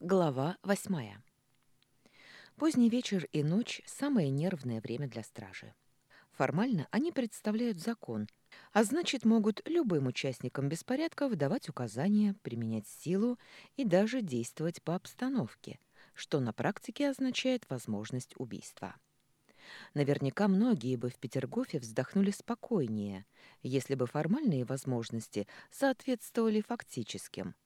Глава восьмая. Поздний вечер и ночь – самое нервное время для стражи. Формально они представляют закон, а значит, могут любым участникам беспорядков давать указания, применять силу и даже действовать по обстановке, что на практике означает возможность убийства. Наверняка многие бы в Петергофе вздохнули спокойнее, если бы формальные возможности соответствовали фактическим –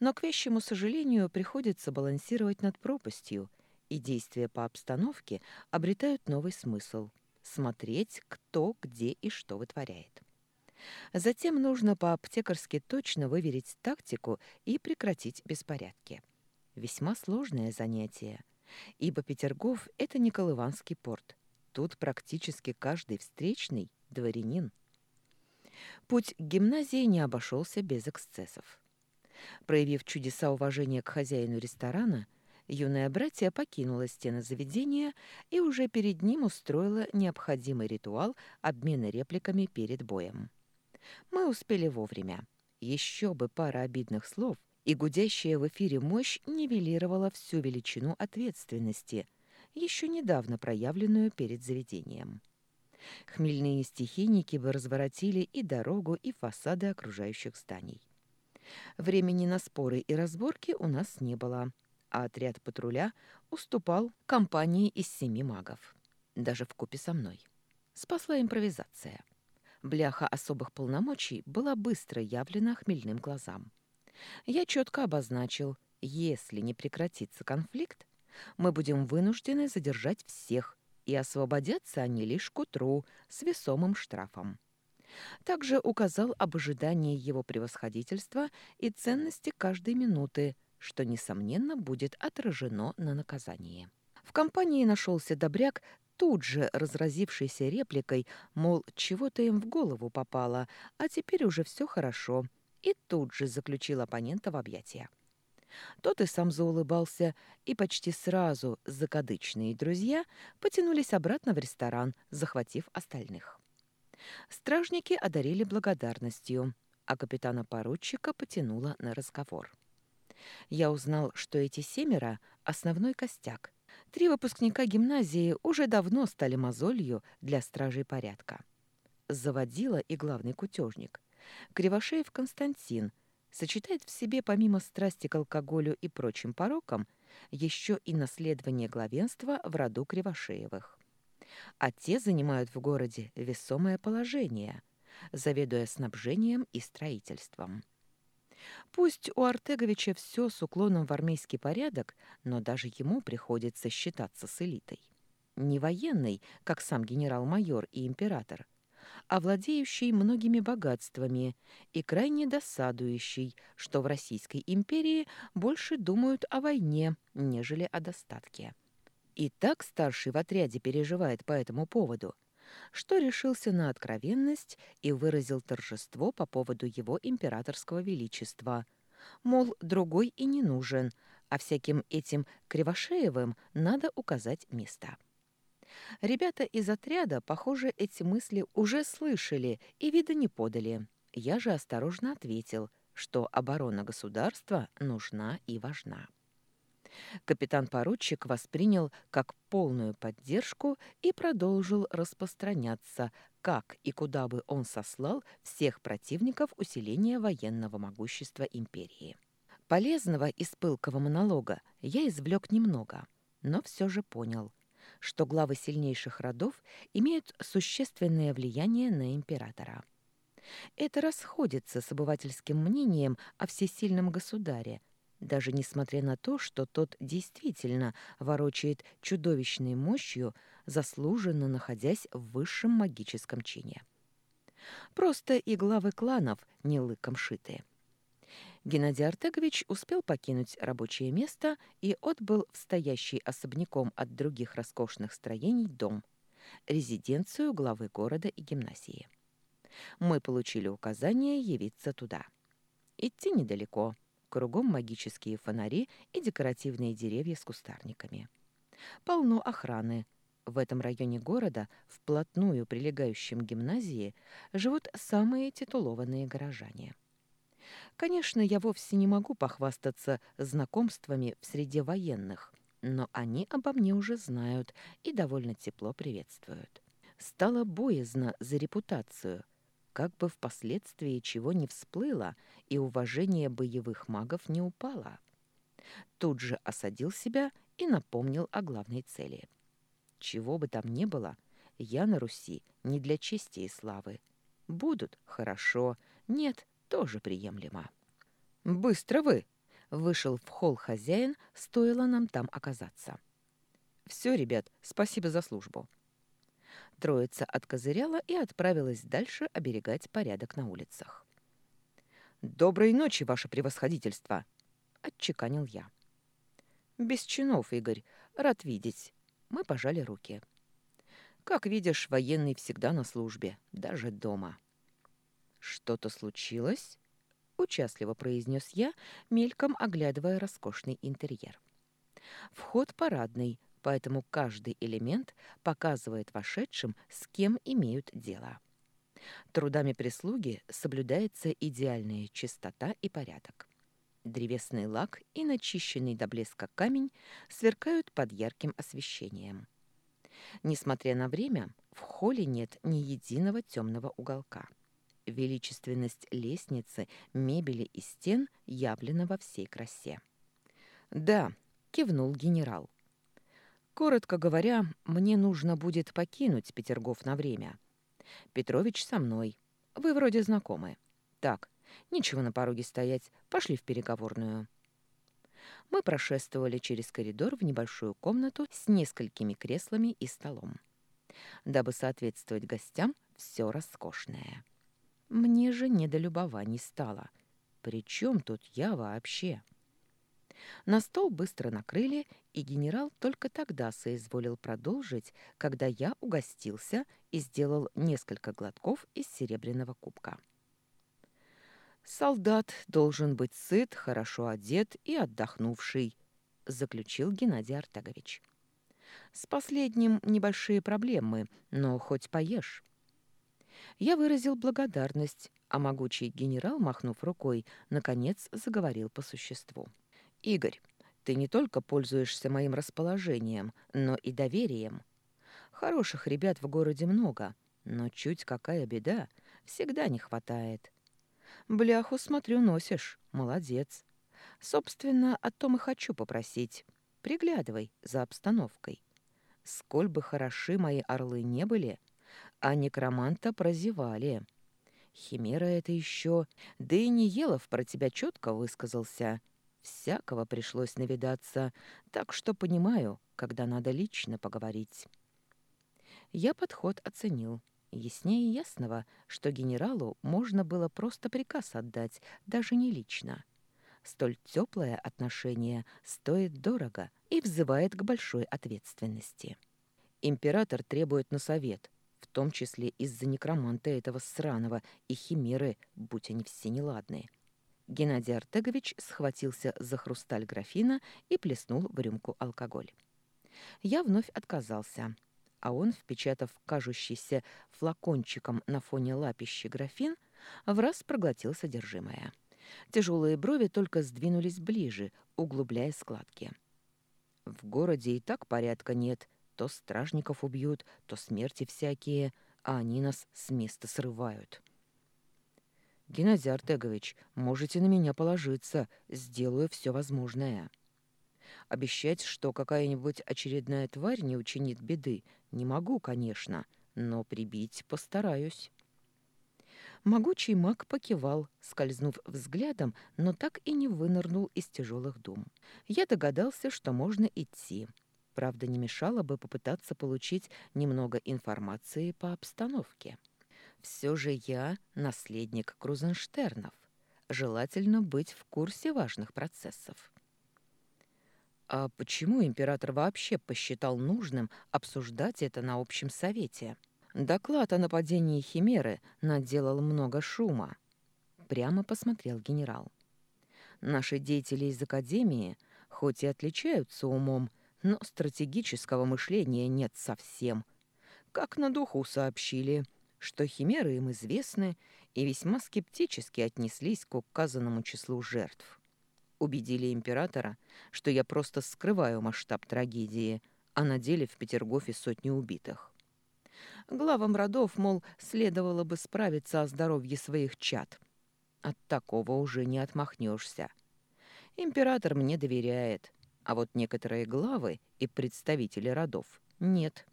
но, к вещему сожалению, приходится балансировать над пропастью, и действия по обстановке обретают новый смысл – смотреть, кто, где и что вытворяет. Затем нужно по-аптекарски точно выверить тактику и прекратить беспорядки. Весьма сложное занятие, ибо Петергоф – это не Колыванский порт. Тут практически каждый встречный – дворянин. Путь к гимназии не обошелся без эксцессов. Проявив чудеса уважения к хозяину ресторана, юная братья покинула стены заведения и уже перед ним устроила необходимый ритуал обмена репликами перед боем. Мы успели вовремя. Еще бы пара обидных слов, и гудящая в эфире мощь нивелировала всю величину ответственности, еще недавно проявленную перед заведением. Хмельные стихийники бы разворотили и дорогу, и фасады окружающих зданий. Времени на споры и разборки у нас не было, а отряд патруля уступал компании из семи магов. Даже в купе со мной. Спасла импровизация. Бляха особых полномочий была быстро явлена хмельным глазам. Я четко обозначил, если не прекратится конфликт, мы будем вынуждены задержать всех, и освободятся они лишь к утру с весомым штрафом. Также указал об ожидании его превосходительства и ценности каждой минуты, что, несомненно, будет отражено на наказании. В компании нашелся добряк, тут же разразившийся репликой, мол, чего-то им в голову попало, а теперь уже все хорошо, и тут же заключил оппонента в объятия. Тот и сам заулыбался, и почти сразу закадычные друзья потянулись обратно в ресторан, захватив остальных. Стражники одарили благодарностью, а капитана-поручика потянуло на разговор. Я узнал, что эти семеро — основной костяк. Три выпускника гимназии уже давно стали мозолью для стражей порядка. Заводила и главный кутежник. Кривошеев Константин сочетает в себе помимо страсти к алкоголю и прочим порокам еще и наследование главенства в роду Кривошеевых а те занимают в городе весомое положение, заведуя снабжением и строительством. Пусть у Артеговича все с уклоном в армейский порядок, но даже ему приходится считаться с элитой. Не военный, как сам генерал-майор и император, а владеющий многими богатствами и крайне досадующий, что в Российской империи больше думают о войне, нежели о достатке. И так старший в отряде переживает по этому поводу, что решился на откровенность и выразил торжество по поводу его императорского величества. Мол, другой и не нужен, а всяким этим Кривошеевым надо указать место. Ребята из отряда, похоже, эти мысли уже слышали и вида не подали. Я же осторожно ответил, что оборона государства нужна и важна. Капитан-поручик воспринял как полную поддержку и продолжил распространяться, как и куда бы он сослал всех противников усиления военного могущества империи. Полезного из пылкого монолога я извлек немного, но все же понял, что главы сильнейших родов имеют существенное влияние на императора. Это расходится с обывательским мнением о всесильном государе, даже несмотря на то, что тот действительно ворочает чудовищной мощью, заслуженно находясь в высшем магическом чине. Просто и главы кланов не лыком шитые. Геннадий Артегович успел покинуть рабочее место и отбыл в стоящий особняком от других роскошных строений дом, резиденцию главы города и гимназии. Мы получили указание явиться туда. Идти недалеко — Кругом магические фонари и декоративные деревья с кустарниками. Полно охраны. В этом районе города, вплотную прилегающем гимназии, живут самые титулованные горожане. Конечно, я вовсе не могу похвастаться знакомствами в среде военных, но они обо мне уже знают и довольно тепло приветствуют. Стало боязно за репутацию, как бы впоследствии чего не всплыло и уважение боевых магов не упало. Тут же осадил себя и напомнил о главной цели. Чего бы там ни было, я на Руси не для чести и славы. Будут — хорошо, нет — тоже приемлемо. «Быстро вы!» — вышел в холл хозяин, стоило нам там оказаться. «Все, ребят, спасибо за службу». Троица откозыряла и отправилась дальше оберегать порядок на улицах. «Доброй ночи, ваше превосходительство!» — отчеканил я. «Без чинов, Игорь. Рад видеть». Мы пожали руки. «Как видишь, военный всегда на службе, даже дома». «Что-то случилось?» — участливо произнес я, мельком оглядывая роскошный интерьер. Вход парадный, поэтому каждый элемент показывает вошедшим, с кем имеют дело. Трудами прислуги соблюдается идеальная чистота и порядок. Древесный лак и начищенный до блеска камень сверкают под ярким освещением. Несмотря на время, в холле нет ни единого темного уголка. Величественность лестницы, мебели и стен явлена во всей красе. «Да», — кивнул генерал. «Коротко говоря, мне нужно будет покинуть Петергоф на время. Петрович со мной. Вы вроде знакомы. Так, Нечего на пороге стоять. Пошли в переговорную. Мы прошествовали через коридор в небольшую комнату с несколькими креслами и столом. Дабы соответствовать гостям, все роскошное. Мне же не до любований стало. Причем тут я вообще? На стол быстро накрыли, и генерал только тогда соизволил продолжить, когда я угостился и сделал несколько глотков из серебряного кубка. «Солдат должен быть сыт, хорошо одет и отдохнувший», — заключил Геннадий Артегович. «С последним небольшие проблемы, но хоть поешь». Я выразил благодарность, а могучий генерал, махнув рукой, наконец заговорил по существу. «Игорь, ты не только пользуешься моим расположением, но и доверием. Хороших ребят в городе много, но чуть какая беда, всегда не хватает. Бляху, смотрю, носишь. Молодец. Собственно, о том и хочу попросить. Приглядывай за обстановкой. Сколь бы хороши мои орлы не были, а некроманта прозевали. Химера это еще, да и Неелов про тебя четко высказался. Всякого пришлось навидаться, так что понимаю, когда надо лично поговорить. Я подход оценил. Яснее ясного, что генералу можно было просто приказ отдать, даже не лично. Столь теплое отношение стоит дорого и взывает к большой ответственности. Император требует на совет, в том числе из-за некроманта этого сраного и химеры, будь они все неладные. Геннадий Артегович схватился за хрусталь графина и плеснул в рюмку алкоголь. Я вновь отказался а он, впечатав кажущийся флакончиком на фоне лапищи графин, в раз проглотил содержимое. Тяжелые брови только сдвинулись ближе, углубляя складки. В городе и так порядка нет. То стражников убьют, то смерти всякие, а они нас с места срывают. Геннадий Артегович, можете на меня положиться, сделаю все возможное. Обещать, что какая-нибудь очередная тварь не учинит беды, не могу, конечно, но прибить постараюсь. Могучий маг покивал, скользнув взглядом, но так и не вынырнул из тяжелых дум. Я догадался, что можно идти. Правда, не мешало бы попытаться получить немного информации по обстановке. Все же я наследник Крузенштернов. Желательно быть в курсе важных процессов. А почему император вообще посчитал нужным обсуждать это на общем совете? Доклад о нападении Химеры наделал много шума. Прямо посмотрел генерал. Наши деятели из Академии, хоть и отличаются умом, но стратегического мышления нет совсем. Как на духу сообщили, что химеры им известны, и весьма скептически отнеслись к указанному числу жертв. Убедили императора, что я просто скрываю масштаб трагедии, а на деле в Петергофе сотни убитых. Главам родов, мол, следовало бы справиться о здоровье своих чад. От такого уже не отмахнешься. Император мне доверяет, а вот некоторые главы и представители родов нет.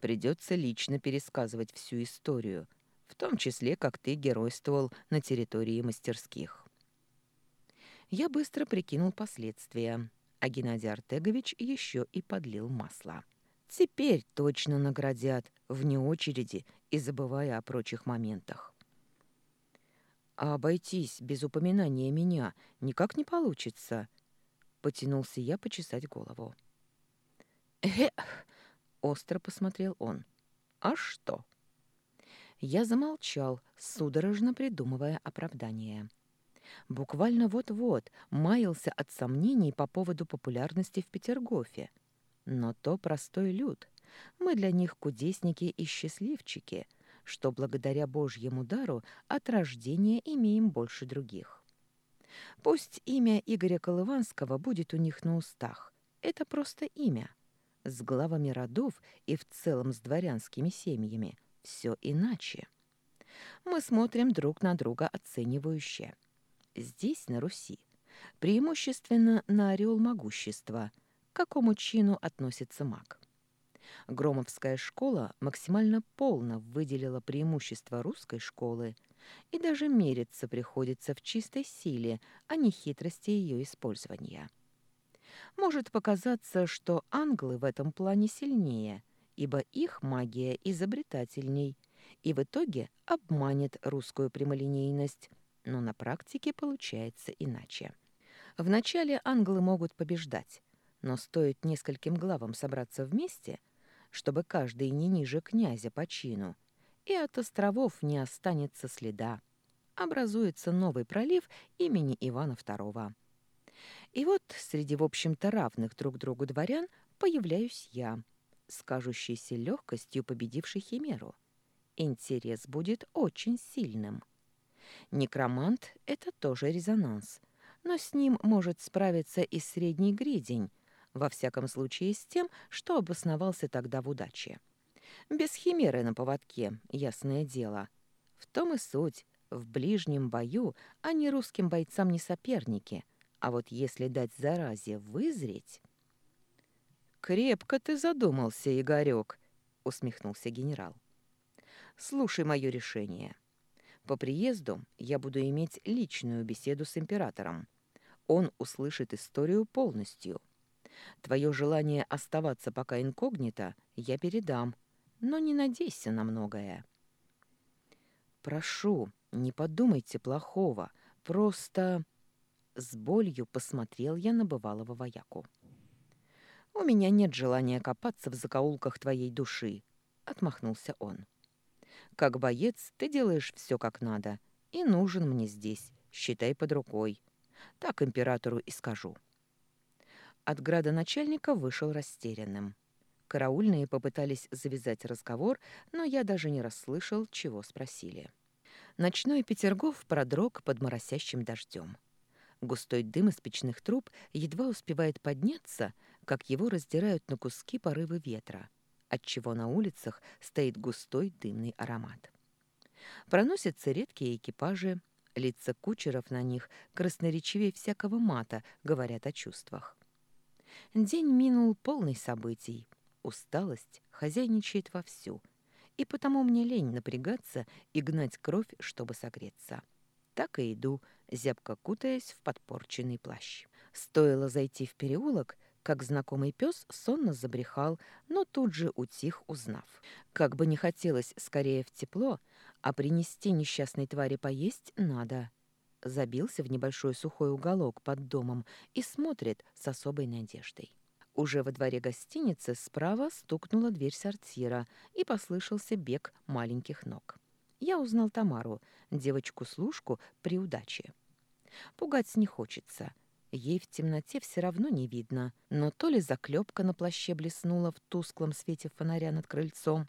Придется лично пересказывать всю историю, в том числе, как ты геройствовал на территории мастерских. Я быстро прикинул последствия, а Геннадий Артегович еще и подлил масло. Теперь точно наградят, вне очереди и забывая о прочих моментах. А обойтись без упоминания меня никак не получится. Потянулся я почесать голову. Эх, остро посмотрел он. А что? Я замолчал, судорожно придумывая оправдание. Буквально вот-вот маялся от сомнений по поводу популярности в Петергофе. Но то простой люд. Мы для них кудесники и счастливчики, что благодаря Божьему дару от рождения имеем больше других. Пусть имя Игоря Колыванского будет у них на устах. Это просто имя. С главами родов и в целом с дворянскими семьями все иначе. Мы смотрим друг на друга оценивающе. Здесь, на Руси, преимущественно на орел могущества – к какому чину относится маг. Громовская школа максимально полно выделила преимущества русской школы, и даже мериться приходится в чистой силе, а не хитрости ее использования. Может показаться, что англы в этом плане сильнее, ибо их магия изобретательней, и в итоге обманет русскую прямолинейность, но на практике получается иначе. Вначале англы могут побеждать, но стоит нескольким главам собраться вместе, чтобы каждый не ниже князя по чину, и от островов не останется следа. Образуется новый пролив имени Ивана II. И вот среди, в общем-то, равных друг другу дворян появляюсь я, с легкостью победившей Химеру. Интерес будет очень сильным. Некромант — это тоже резонанс, но с ним может справиться и средний гридень, во всяком случае с тем, что обосновался тогда в удаче. Без химеры на поводке, ясное дело. В том и суть. В ближнем бою они русским бойцам не соперники, а вот если дать заразе вызреть... «Крепко ты задумался, Игорек», — усмехнулся генерал. «Слушай мое решение. По приезду я буду иметь личную беседу с императором. Он услышит историю полностью». Твое желание оставаться пока инкогнито я передам, но не надейся на многое. Прошу, не подумайте плохого, просто... С болью посмотрел я на бывалого вояку. «У меня нет желания копаться в закоулках твоей души», — отмахнулся он. «Как боец ты делаешь все как надо, и нужен мне здесь, считай под рукой. Так императору и скажу». От градоначальника вышел растерянным. Караульные попытались завязать разговор, но я даже не расслышал, чего спросили. Ночной Петергоф продрог под моросящим дождем. Густой дым из печных труб едва успевает подняться, как его раздирают на куски порывы ветра, отчего на улицах стоит густой дымный аромат. Проносятся редкие экипажи, лица кучеров на них красноречивее всякого мата говорят о чувствах. День минул полный событий. Усталость хозяйничает вовсю, и потому мне лень напрягаться и гнать кровь, чтобы согреться. Так и иду, зябко кутаясь в подпорченный плащ. Стоило зайти в переулок, как знакомый пес сонно забрехал, но тут же утих, узнав. Как бы не хотелось скорее в тепло, а принести несчастной твари поесть надо — забился в небольшой сухой уголок под домом и смотрит с особой надеждой. Уже во дворе гостиницы справа стукнула дверь сортира, и послышался бег маленьких ног. Я узнал Тамару, девочку-служку при удаче. Пугать не хочется. Ей в темноте все равно не видно, но то ли заклепка на плаще блеснула в тусклом свете фонаря над крыльцом,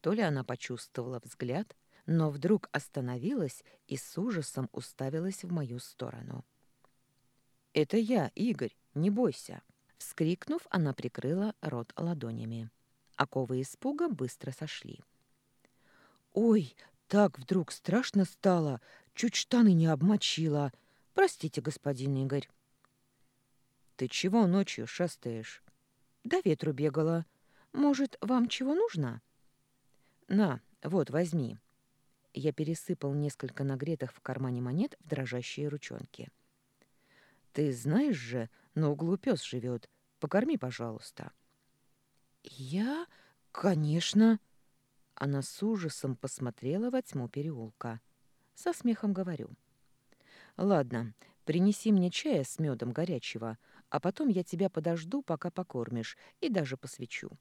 то ли она почувствовала взгляд, но вдруг остановилась и с ужасом уставилась в мою сторону. «Это я, Игорь, не бойся!» Вскрикнув, она прикрыла рот ладонями. Оковы испуга быстро сошли. «Ой, так вдруг страшно стало! Чуть штаны не обмочила! Простите, господин Игорь!» «Ты чего ночью шастаешь?» «До ветру бегала. Может, вам чего нужно?» «На, вот, возьми». Я пересыпал несколько нагретых в кармане монет в дрожащие ручонки. «Ты знаешь же, на углу пес живет. Покорми, пожалуйста». «Я? Конечно!» Она с ужасом посмотрела во тьму переулка. Со смехом говорю. «Ладно, принеси мне чая с медом горячего, а потом я тебя подожду, пока покормишь, и даже посвечу».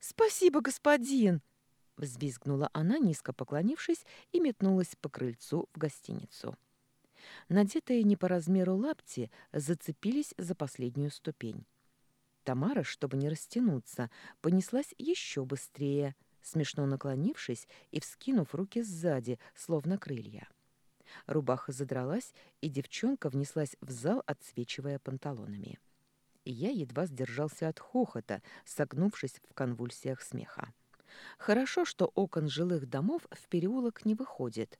«Спасибо, господин!» — взвизгнула она, низко поклонившись, и метнулась по крыльцу в гостиницу. Надетые не по размеру лапти зацепились за последнюю ступень. Тамара, чтобы не растянуться, понеслась еще быстрее, смешно наклонившись и вскинув руки сзади, словно крылья. Рубаха задралась, и девчонка внеслась в зал, отсвечивая панталонами. Я едва сдержался от хохота, согнувшись в конвульсиях смеха. Хорошо, что окон жилых домов в переулок не выходит,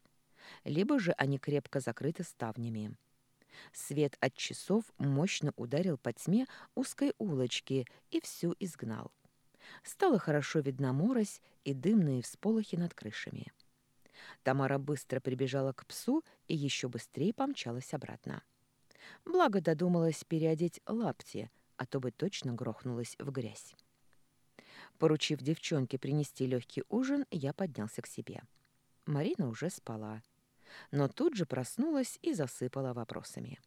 либо же они крепко закрыты ставнями. Свет от часов мощно ударил по тьме узкой улочки и всю изгнал. Стало хорошо видна морось и дымные всполохи над крышами. Тамара быстро прибежала к псу и еще быстрее помчалась обратно. Благо додумалась переодеть лапти, а то бы точно грохнулась в грязь. Поручив девчонке принести легкий ужин, я поднялся к себе. Марина уже спала, но тут же проснулась и засыпала вопросами.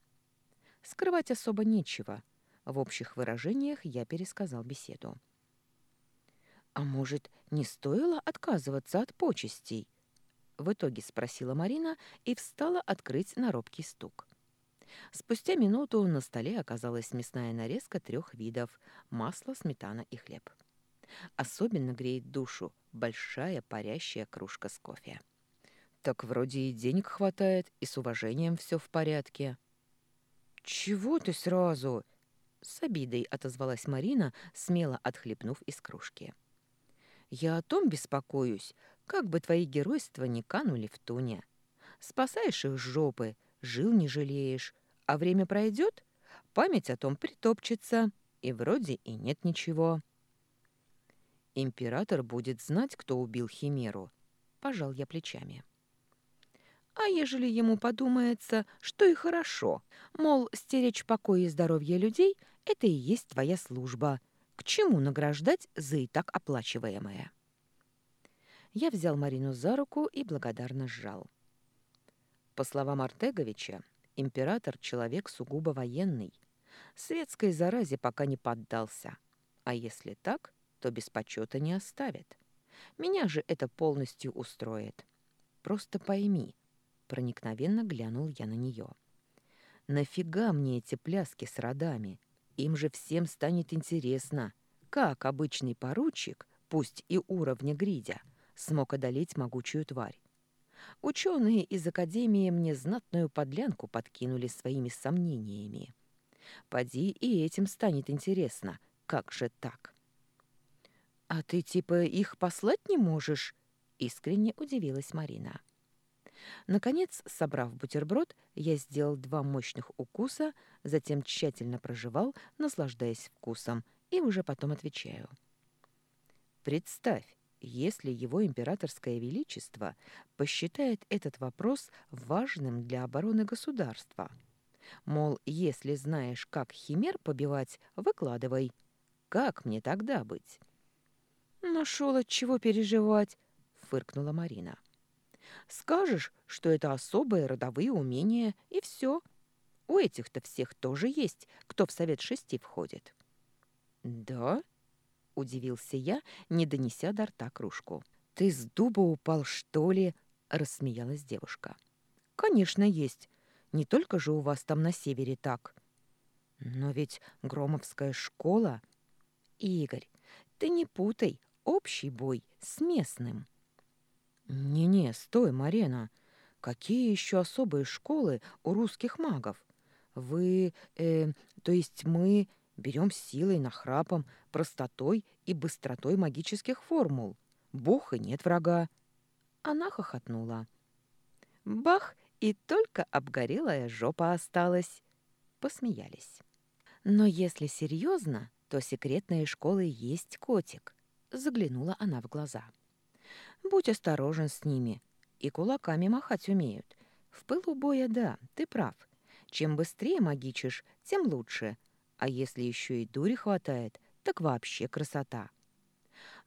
Скрывать особо нечего. В общих выражениях я пересказал беседу. «А может, не стоило отказываться от почестей?» В итоге спросила Марина и встала открыть на робкий стук. Спустя минуту на столе оказалась мясная нарезка трех видов – масло, сметана и хлеб. Особенно греет душу большая парящая кружка с кофе. Так вроде и денег хватает, и с уважением все в порядке. «Чего ты сразу?» С обидой отозвалась Марина, смело отхлебнув из кружки. «Я о том беспокоюсь, как бы твои геройства не канули в туне. Спасаешь их жопы, жил не жалеешь, а время пройдет, память о том притопчется, и вроде и нет ничего. Император будет знать, кто убил Химеру. Пожал я плечами. А ежели ему подумается, что и хорошо, мол, стеречь покой и здоровье людей — это и есть твоя служба, к чему награждать за и так оплачиваемое? Я взял Марину за руку и благодарно сжал. По словам Артеговича, император — человек сугубо военный. Светской заразе пока не поддался. А если так, то без почета не оставит. Меня же это полностью устроит. Просто пойми, проникновенно глянул я на нее. Нафига мне эти пляски с родами? Им же всем станет интересно, как обычный поручик, пусть и уровня гридя, смог одолеть могучую тварь. Ученые из Академии мне знатную подлянку подкинули своими сомнениями. Поди и этим станет интересно, как же так? «А ты типа их послать не можешь?» — искренне удивилась Марина. Наконец, собрав бутерброд, я сделал два мощных укуса, затем тщательно прожевал, наслаждаясь вкусом, и уже потом отвечаю. «Представь, если его императорское величество посчитает этот вопрос важным для обороны государства. Мол, если знаешь, как химер побивать, выкладывай. Как мне тогда быть? Нашел от чего переживать, фыркнула Марина. Скажешь, что это особые родовые умения, и все. У этих-то всех тоже есть, кто в совет шести входит. Да? удивился я, не донеся до рта кружку. «Ты с дуба упал, что ли?» — рассмеялась девушка. «Конечно, есть. Не только же у вас там на севере так. Но ведь Громовская школа...» «Игорь, ты не путай общий бой с местным». Не-не, стой, Марена. Какие еще особые школы у русских магов? Вы, э, то есть мы берем силой, нахрапом, простотой и быстротой магических формул. Бог и нет врага. Она хохотнула. Бах, и только обгорелая жопа осталась. Посмеялись. Но если серьезно, то секретные школы есть котик. Заглянула она в глаза. Будь осторожен с ними. И кулаками махать умеют. В пылу боя, да, ты прав. Чем быстрее магичишь, тем лучше. А если еще и дури хватает, так вообще красота.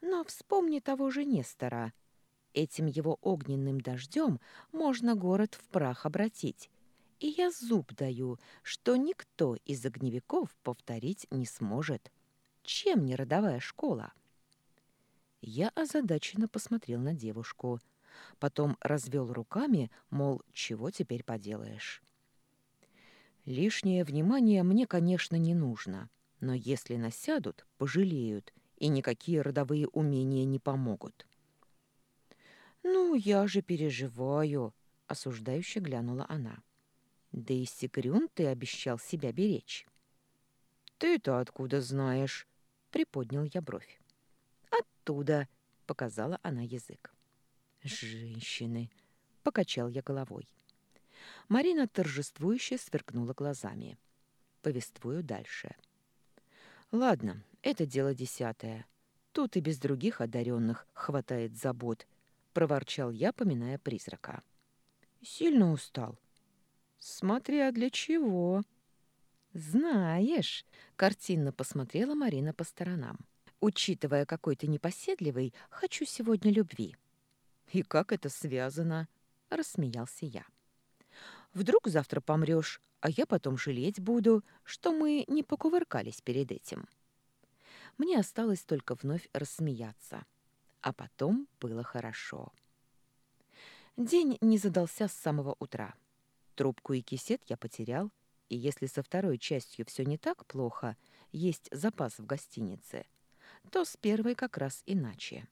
Но вспомни того же Нестора. Этим его огненным дождем можно город в прах обратить. И я зуб даю, что никто из огневиков повторить не сможет. Чем не родовая школа? Я озадаченно посмотрел на девушку. Потом развел руками, мол, чего теперь поделаешь. Лишнее внимание мне, конечно, не нужно, но если насядут, пожалеют, и никакие родовые умения не помогут. «Ну, я же переживаю», — осуждающе глянула она. «Да и Сигрюн ты обещал себя беречь». «Ты-то откуда знаешь?» — приподнял я бровь. «Оттуда», — показала она язык. «Женщины», — покачал я головой. Марина торжествующе сверкнула глазами. Повествую дальше. «Ладно, это дело десятое. Тут и без других одаренных хватает забот», — проворчал я, поминая призрака. «Сильно устал». «Смотря для чего». «Знаешь», — картинно посмотрела Марина по сторонам. «Учитывая, какой ты непоседливый, хочу сегодня любви». «И как это связано?» — рассмеялся я. Вдруг завтра помрешь, а я потом жалеть буду, что мы не покувыркались перед этим. Мне осталось только вновь рассмеяться. А потом было хорошо. День не задался с самого утра. Трубку и кисет я потерял, и если со второй частью все не так плохо, есть запас в гостинице, то с первой как раз иначе.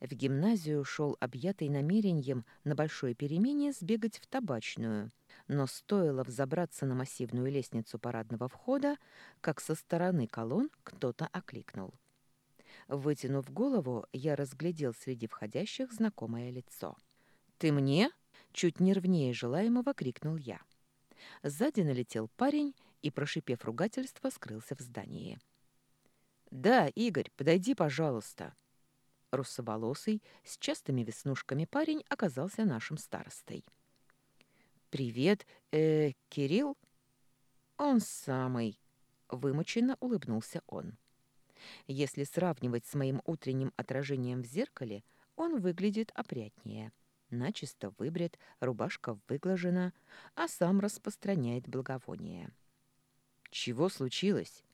В гимназию шел объятый намерением на большой перемене сбегать в табачную, но стоило взобраться на массивную лестницу парадного входа, как со стороны колонн кто-то окликнул. Вытянув голову, я разглядел среди входящих знакомое лицо. «Ты мне?» — чуть нервнее желаемого крикнул я. Сзади налетел парень и, прошипев ругательство, скрылся в здании. «Да, Игорь, подойди, пожалуйста», Русоволосый, с частыми веснушками парень оказался нашим старостой. «Привет, э, Кирилл?» «Он самый», — вымученно улыбнулся он. Если сравнивать с моим утренним отражением в зеркале, он выглядит опрятнее. Начисто выбрит, рубашка выглажена, а сам распространяет благовоние. «Чего случилось?»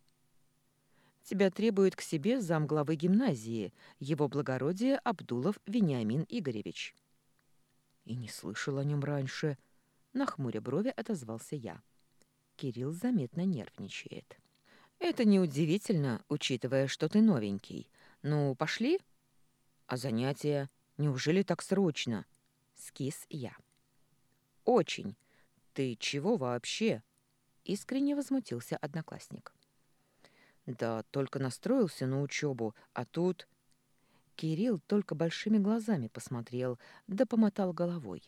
Тебя требует к себе замглавы гимназии, его благородие Абдулов Вениамин Игоревич». «И не слышал о нем раньше», — на хмуре брови отозвался я. Кирилл заметно нервничает. «Это неудивительно, учитывая, что ты новенький. Ну, пошли?» «А занятия? Неужели так срочно?» Скис я. «Очень. Ты чего вообще?» Искренне возмутился одноклассник. Да, только настроился на учебу, а тут... Кирилл только большими глазами посмотрел, да помотал головой.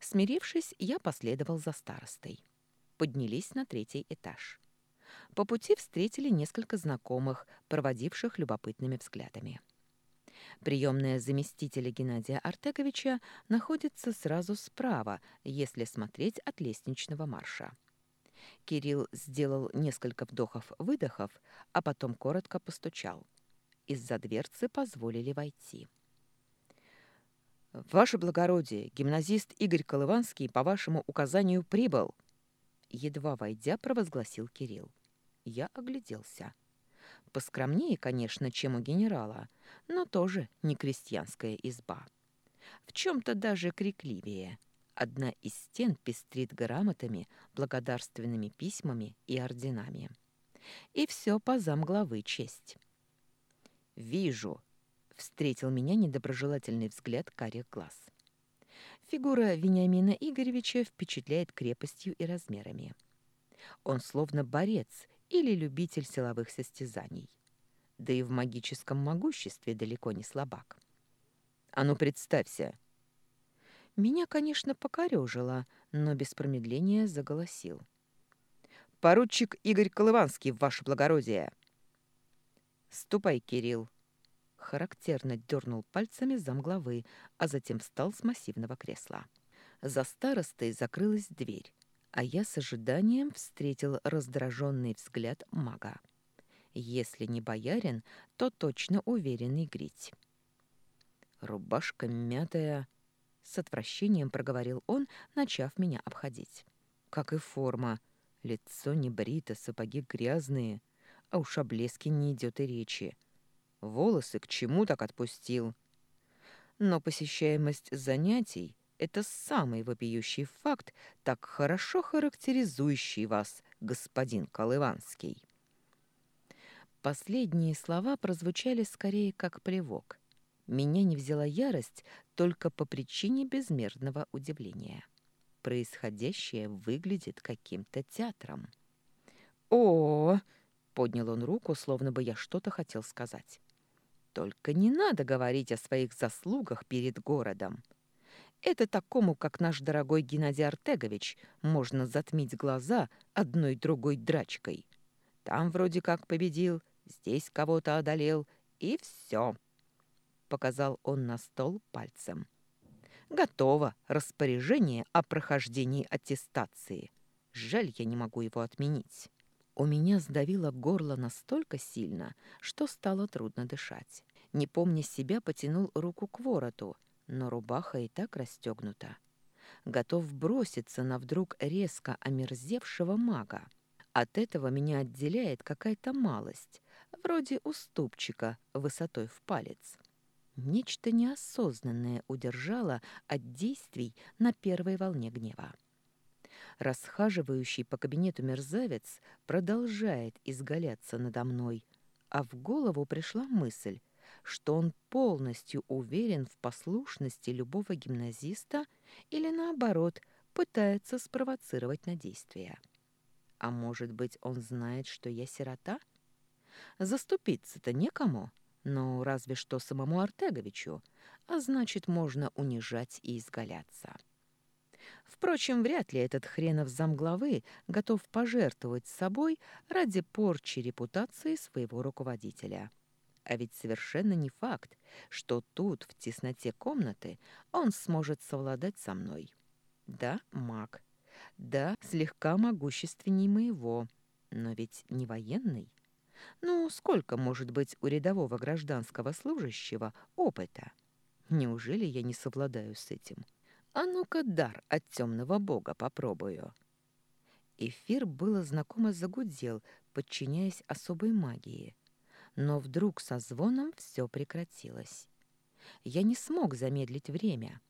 Смирившись, я последовал за старостой. Поднялись на третий этаж. По пути встретили несколько знакомых, проводивших любопытными взглядами. Приемная заместителя Геннадия Артеговича находится сразу справа, если смотреть от лестничного марша. Кирилл сделал несколько вдохов-выдохов, а потом коротко постучал. Из-за дверцы позволили войти. «Ваше благородие, гимназист Игорь Колыванский по вашему указанию прибыл!» Едва войдя, провозгласил Кирилл. Я огляделся. Поскромнее, конечно, чем у генерала, но тоже не крестьянская изба. В чем-то даже крикливее — Одна из стен пестрит грамотами, благодарственными письмами и орденами. И все по замглавы честь. «Вижу!» Встретил меня недоброжелательный взгляд карих глаз. Фигура Вениамина Игоревича впечатляет крепостью и размерами. Он словно борец или любитель силовых состязаний. Да и в магическом могуществе далеко не слабак. «А ну, представься!» Меня, конечно, покорежило, но без промедления заголосил. «Поручик Игорь Колыванский, ваше благородие!» «Ступай, Кирилл!» Характерно дернул пальцами замглавы, а затем встал с массивного кресла. За старостой закрылась дверь, а я с ожиданием встретил раздраженный взгляд мага. Если не боярин, то точно уверенный грить. Рубашка мятая, с отвращением проговорил он, начав меня обходить. Как и форма. Лицо не брито, сапоги грязные, а уж о не идет и речи. Волосы к чему так отпустил? Но посещаемость занятий — это самый вопиющий факт, так хорошо характеризующий вас, господин Колыванский. Последние слова прозвучали скорее как плевок — меня не взяла ярость только по причине безмерного удивления. Происходящее выглядит каким-то театром. «О!», -о — поднял он руку, словно бы я что-то хотел сказать. «Только не надо говорить о своих заслугах перед городом. Это такому, как наш дорогой Геннадий Артегович, можно затмить глаза одной другой драчкой. Там вроде как победил, здесь кого-то одолел, и все показал он на стол пальцем. Готово распоряжение о прохождении аттестации. Жаль, я не могу его отменить. У меня сдавило горло настолько сильно, что стало трудно дышать. Не помня себя, потянул руку к вороту, но рубаха и так расстегнута. Готов броситься на вдруг резко омерзевшего мага. От этого меня отделяет какая-то малость, вроде уступчика высотой в палец. Нечто неосознанное удержало от действий на первой волне гнева. Расхаживающий по кабинету мерзавец продолжает изгаляться надо мной, а в голову пришла мысль, что он полностью уверен в послушности любого гимназиста или, наоборот, пытается спровоцировать на действие. А может быть, он знает, что я сирота? Заступиться-то некому. — ну, разве что самому Артеговичу, а значит, можно унижать и изгаляться. Впрочем, вряд ли этот хренов замглавы готов пожертвовать собой ради порчи репутации своего руководителя. А ведь совершенно не факт, что тут, в тесноте комнаты, он сможет совладать со мной. Да, маг. Да, слегка могущественней моего, но ведь не военный. Ну, сколько может быть у рядового гражданского служащего опыта? Неужели я не совладаю с этим? А ну-ка дар от темного бога попробую. Эфир было знакомо загудел, подчиняясь особой магии. Но вдруг со звоном все прекратилось. Я не смог замедлить время.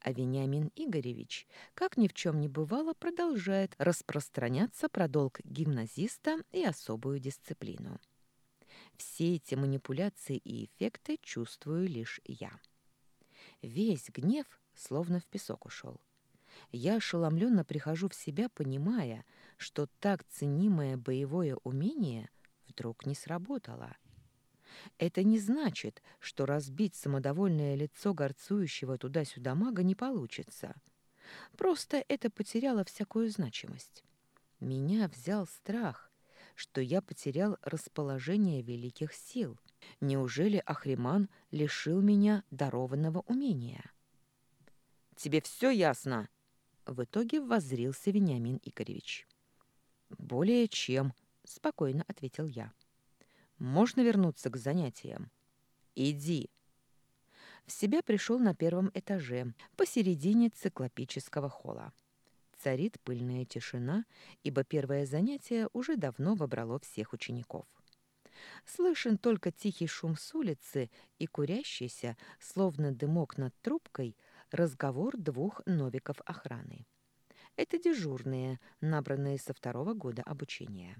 А Вениамин Игоревич, как ни в чем не бывало, продолжает распространяться про долг гимназиста и особую дисциплину. Все эти манипуляции и эффекты чувствую лишь я. Весь гнев словно в песок ушел. Я ошеломленно прихожу в себя, понимая, что так ценимое боевое умение вдруг не сработало. Это не значит, что разбить самодовольное лицо горцующего туда-сюда мага не получится. Просто это потеряло всякую значимость. Меня взял страх, что я потерял расположение великих сил. Неужели Ахриман лишил меня дарованного умения? «Тебе все ясно?» В итоге воззрился Вениамин Игоревич. «Более чем», — спокойно ответил я. «Можно вернуться к занятиям?» «Иди». В себя пришел на первом этаже, посередине циклопического холла царит пыльная тишина, ибо первое занятие уже давно вобрало всех учеников. Слышен только тихий шум с улицы и курящийся, словно дымок над трубкой, разговор двух новиков охраны. Это дежурные, набранные со второго года обучения.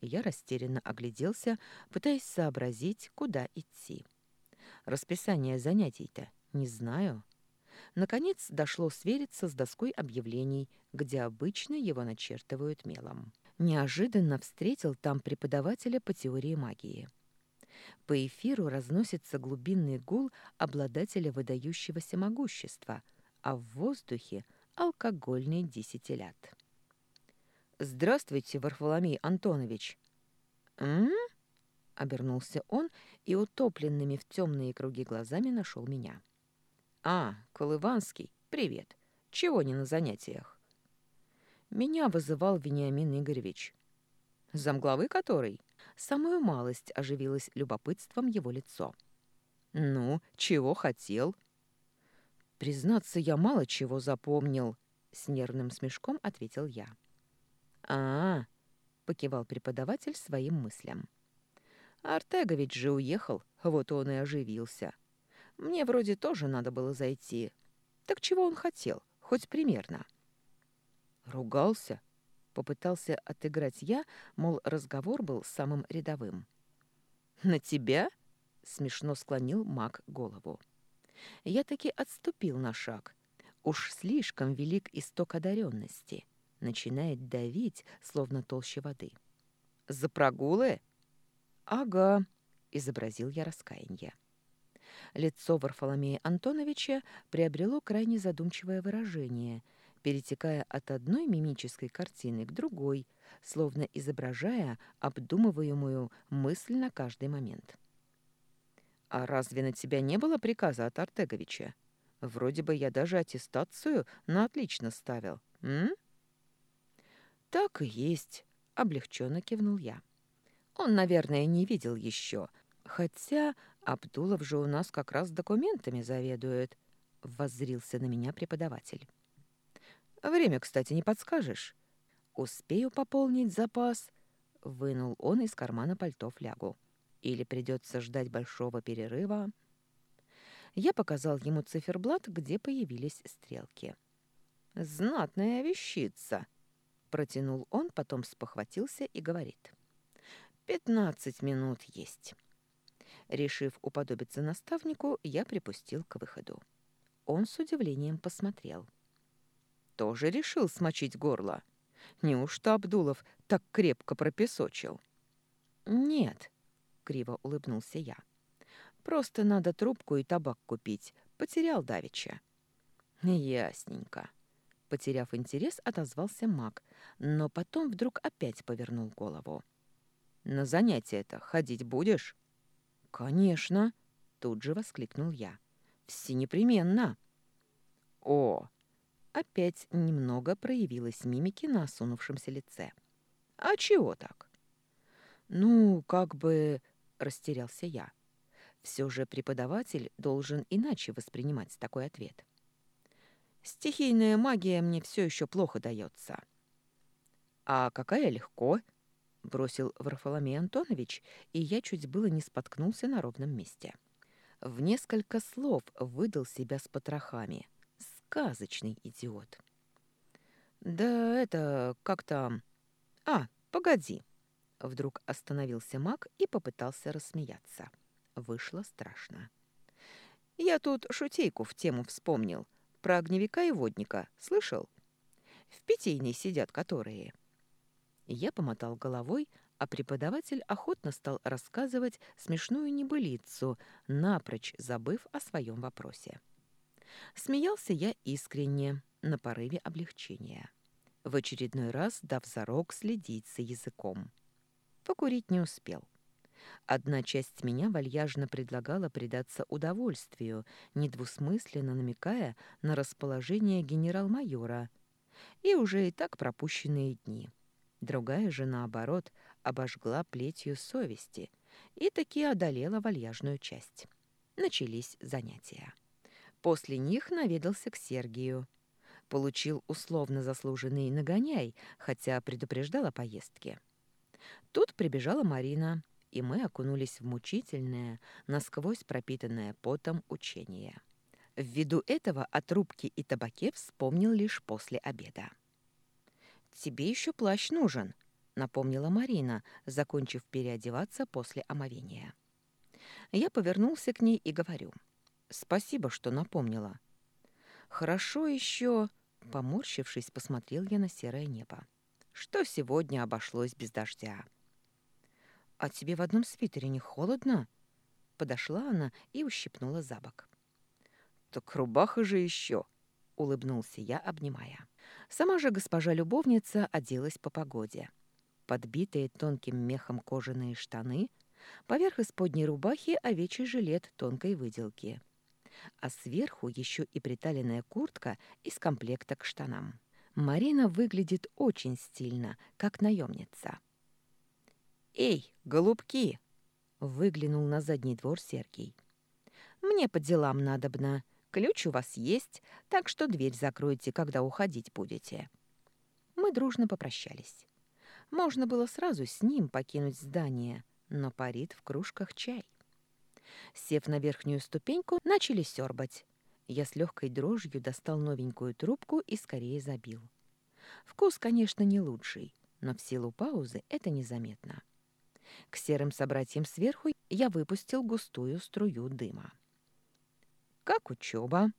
Я растерянно огляделся, пытаясь сообразить, куда идти. Расписание занятий-то не знаю. Наконец дошло свериться с доской объявлений, где обычно его начертывают мелом. Неожиданно встретил там преподавателя по теории магии. По эфиру разносится глубинный гул обладателя выдающегося могущества, а в воздухе — алкогольный десятилят. «Здравствуйте, Варфоломей Антонович!» «М?», Обернулся он и утопленными в темные круги глазами нашел меня. «А, Колыванский, привет. Чего не на занятиях?» Меня вызывал Вениамин Игоревич. Замглавы который? Самую малость оживилось любопытством его лицо. «Ну, чего хотел?» «Признаться, я мало чего запомнил», — с нервным смешком ответил я. А, -а, -а покивал преподаватель своим мыслям. «Артегович же уехал, вот он и оживился. Мне вроде тоже надо было зайти. Так чего он хотел, хоть примерно?» «Ругался?» Попытался отыграть я, мол, разговор был самым рядовым. «На тебя?» — смешно склонил маг голову. Я таки отступил на шаг. Уж слишком велик исток одаренности. Начинает давить, словно толще воды. «За прогулы?» «Ага», — изобразил я раскаяние. Лицо Варфоломея Антоновича приобрело крайне задумчивое выражение — перетекая от одной мимической картины к другой, словно изображая обдумываемую мысль на каждый момент. «А разве на тебя не было приказа от Артеговича? Вроде бы я даже аттестацию на отлично ставил, м?» «Так и есть», — облегченно кивнул я. «Он, наверное, не видел еще, хотя Абдулов же у нас как раз документами заведует», — воззрился на меня преподаватель. Время, кстати, не подскажешь. Успею пополнить запас. Вынул он из кармана пальто флягу. Или придется ждать большого перерыва. Я показал ему циферблат, где появились стрелки. «Знатная вещица!» Протянул он, потом спохватился и говорит. «Пятнадцать минут есть». Решив уподобиться наставнику, я припустил к выходу. Он с удивлением посмотрел тоже решил смочить горло. Неужто Абдулов так крепко пропесочил? «Нет», — криво улыбнулся я. «Просто надо трубку и табак купить. Потерял давеча». «Ясненько». Потеряв интерес, отозвался маг, но потом вдруг опять повернул голову. «На занятие-то ходить будешь?» «Конечно!» — тут же воскликнул я. «Все непременно!» «О, опять немного проявилась мимики на осунувшемся лице. «А чего так?» «Ну, как бы...» — растерялся я. Все же преподаватель должен иначе воспринимать такой ответ. «Стихийная магия мне все еще плохо дается». «А какая легко?» — бросил Варфоломей Антонович, и я чуть было не споткнулся на ровном месте. В несколько слов выдал себя с потрохами — Сказочный идиот. Да это как то А, погоди. Вдруг остановился маг и попытался рассмеяться. Вышло страшно. Я тут шутейку в тему вспомнил. Про огневика и водника. Слышал? В питейной сидят которые. Я помотал головой, а преподаватель охотно стал рассказывать смешную небылицу, напрочь забыв о своем вопросе. Смеялся я искренне, на порыве облегчения. В очередной раз дав зарок следить за языком. Покурить не успел. Одна часть меня вальяжно предлагала предаться удовольствию, недвусмысленно намекая на расположение генерал-майора и уже и так пропущенные дни. Другая же, наоборот, обожгла плетью совести и таки одолела вальяжную часть. Начались занятия. После них наведался к Сергию. Получил условно заслуженный нагоняй, хотя предупреждал о поездке. Тут прибежала Марина, и мы окунулись в мучительное, насквозь пропитанное потом учение. Ввиду этого о трубке и табаке вспомнил лишь после обеда. «Тебе еще плащ нужен», — напомнила Марина, закончив переодеваться после омовения. Я повернулся к ней и говорю. «Спасибо, что напомнила». «Хорошо еще...» Поморщившись, посмотрел я на серое небо. «Что сегодня обошлось без дождя?» «А тебе в одном свитере не холодно?» Подошла она и ущипнула за бок. «Так рубаха же еще!» — улыбнулся я, обнимая. Сама же госпожа-любовница оделась по погоде. Подбитые тонким мехом кожаные штаны, поверх исподней рубахи овечий жилет тонкой выделки, а сверху еще и приталенная куртка из комплекта к штанам. Марина выглядит очень стильно, как наемница. «Эй, голубки!» — выглянул на задний двор Сергей. «Мне по делам надобно. Ключ у вас есть, так что дверь закройте, когда уходить будете». Мы дружно попрощались. Можно было сразу с ним покинуть здание, но парит в кружках чай. Сев на верхнюю ступеньку, начали сёрбать. Я с легкой дрожью достал новенькую трубку и скорее забил. Вкус, конечно, не лучший, но в силу паузы это незаметно. К серым собратьям сверху я выпустил густую струю дыма. «Как учеба?»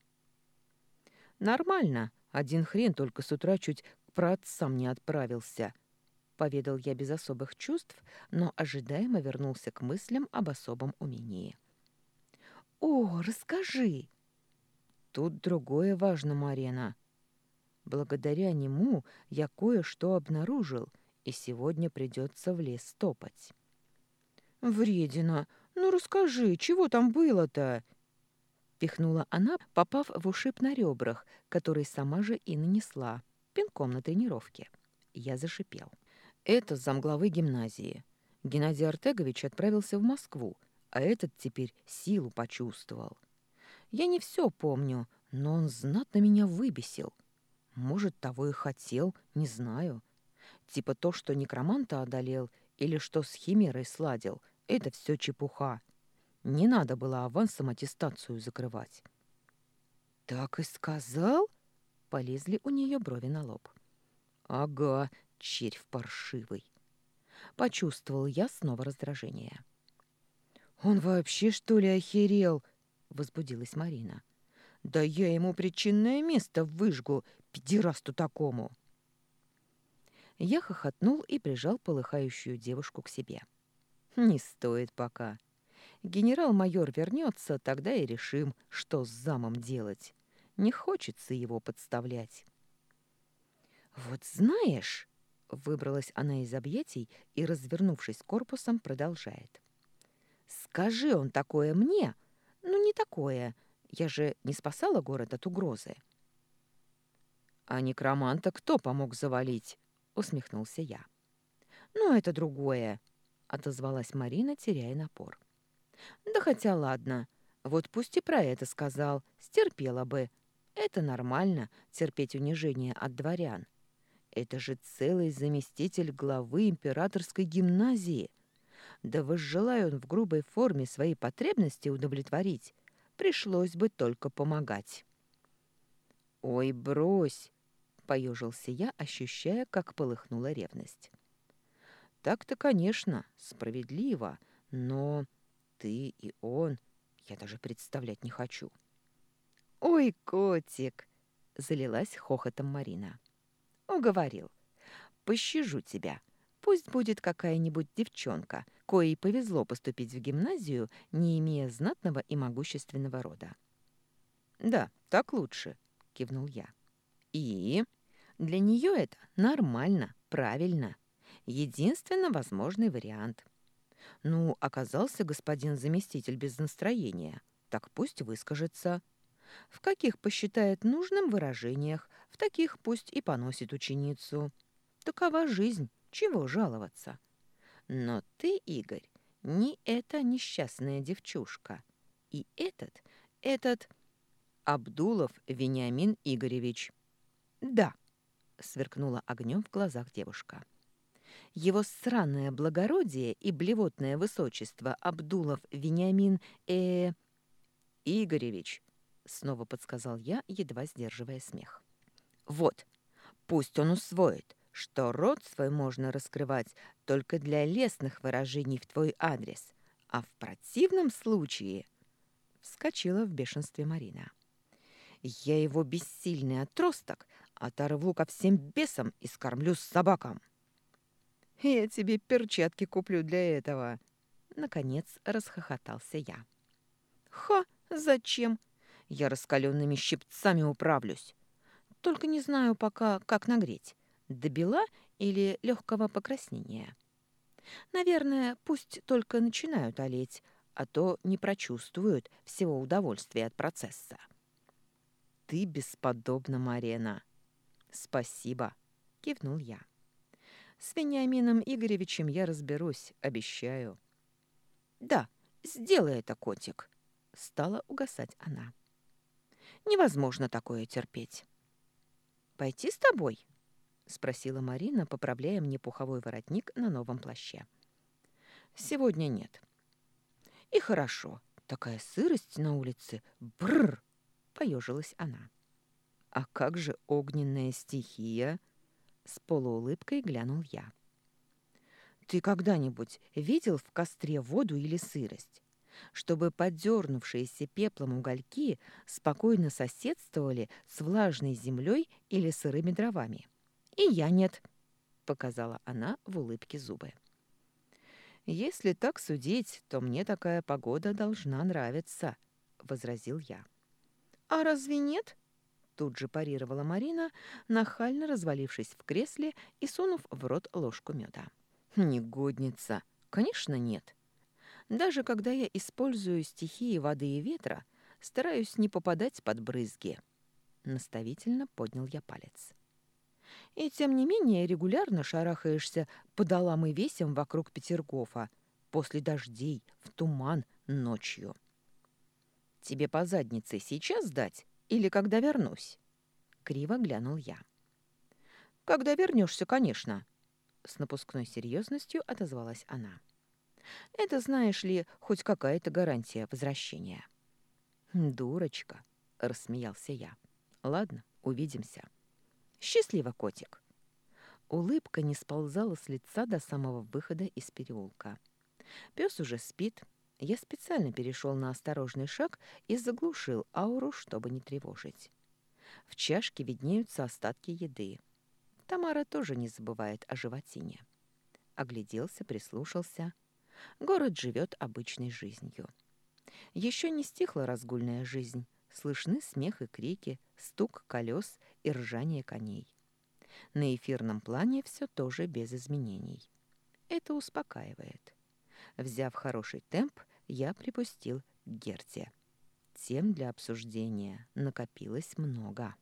«Нормально. Один хрен только с утра чуть к праотцам не отправился», — поведал я без особых чувств, но ожидаемо вернулся к мыслям об особом умении. «О, расскажи!» «Тут другое важно, Марина. Благодаря нему я кое-что обнаружил, и сегодня придется в лес топать». «Вредина! Ну расскажи, чего там было-то?» Пихнула она, попав в ушиб на ребрах, который сама же и нанесла, пинком на тренировке. Я зашипел. «Это замглавы гимназии. Геннадий Артегович отправился в Москву, а этот теперь силу почувствовал. Я не все помню, но он знатно меня выбесил. Может, того и хотел, не знаю. Типа то, что некроманта одолел или что с химерой сладил, это все чепуха. Не надо было авансом аттестацию закрывать. «Так и сказал?» — полезли у нее брови на лоб. «Ага, червь паршивый!» Почувствовал я снова раздражение. «Он вообще, что ли, охерел?» — возбудилась Марина. «Да я ему причинное место выжгу, педерасту такому!» Я хохотнул и прижал полыхающую девушку к себе. «Не стоит пока. Генерал-майор вернется, тогда и решим, что с замом делать. Не хочется его подставлять». «Вот знаешь...» — выбралась она из объятий и, развернувшись корпусом, продолжает. «Скажи он такое мне? Ну, не такое. Я же не спасала город от угрозы». «А некроманта кто помог завалить?» Усмехнулся я. «Ну, это другое», — отозвалась Марина, теряя напор. «Да хотя ладно. Вот пусть и про это сказал. Стерпела бы. Это нормально, терпеть унижение от дворян. Это же целый заместитель главы императорской гимназии. Да возжелая он в грубой форме свои потребности удовлетворить, пришлось бы только помогать». «Ой, брось!» Поежился я, ощущая, как полыхнула ревность. Так-то, конечно, справедливо, но ты и он я даже представлять не хочу. Ой, котик, залилась хохотом Марина. Уговорил. Пощажу тебя. Пусть будет какая-нибудь девчонка, коей повезло поступить в гимназию, не имея знатного и могущественного рода. Да, так лучше, кивнул я. И для нее это нормально, правильно. Единственно возможный вариант. Ну, оказался господин заместитель без настроения. Так пусть выскажется. В каких посчитает нужным выражениях, в таких пусть и поносит ученицу. Такова жизнь, чего жаловаться. Но ты, Игорь, не эта несчастная девчушка. И этот, этот... Абдулов Вениамин Игоревич. Да, сверкнула огнем в глазах девушка. Его странное благородие и блевотное высочество Абдулов Вениамин э Игоревич, снова подсказал я, едва сдерживая смех. Вот, пусть он усвоит, что рот свой можно раскрывать только для лестных выражений в твой адрес, А в противном случае... Вскочила в бешенстве Марина. Я его бессильный отросток оторву ко всем бесам и скормлю с собакам. Я тебе перчатки куплю для этого. Наконец расхохотался я. Ха, зачем? Я раскаленными щипцами управлюсь. Только не знаю пока, как нагреть. До бела или легкого покраснения. Наверное, пусть только начинают олеть, а то не прочувствуют всего удовольствия от процесса. Ты бесподобна, Марена. Спасибо, кивнул я. С Вениамином Игоревичем я разберусь, обещаю. Да, сделай это, котик, стала угасать она. Невозможно такое терпеть. Пойти с тобой? спросила Марина, поправляя мне пуховой воротник на новом плаще. Сегодня нет. И хорошо. Такая сырость на улице. Бррр, поежилась она. А как же огненная стихия? С полуулыбкой глянул я. Ты когда-нибудь видел в костре воду или сырость? Чтобы подернувшиеся пеплом угольки спокойно соседствовали с влажной землей или сырыми дровами. И я нет, показала она в улыбке зубы. Если так судить, то мне такая погода должна нравиться, возразил я. А разве нет? Тут же парировала Марина, нахально развалившись в кресле и сунув в рот ложку меда. Негодница. Конечно, нет. Даже когда я использую стихии воды и ветра, стараюсь не попадать под брызги. Наставительно поднял я палец. И тем не менее регулярно шарахаешься по долам и весям вокруг Петергофа, после дождей, в туман, ночью. Тебе по заднице сейчас дать или когда вернусь? Криво глянул я. Когда вернешься, конечно, с напускной серьезностью отозвалась она. Это, знаешь ли, хоть какая-то гарантия возвращения. Дурочка, рассмеялся я. Ладно, увидимся. Счастливо, котик!» Улыбка не сползала с лица до самого выхода из переулка. Пес уже спит. Я специально перешел на осторожный шаг и заглушил ауру, чтобы не тревожить. В чашке виднеются остатки еды. Тамара тоже не забывает о животине. Огляделся, прислушался. Город живет обычной жизнью. Еще не стихла разгульная жизнь. Слышны смех и крики, стук колес и ржание коней. На эфирном плане все тоже без изменений. Это успокаивает. Взяв хороший темп, я припустил к Герте. Тем для обсуждения накопилось много.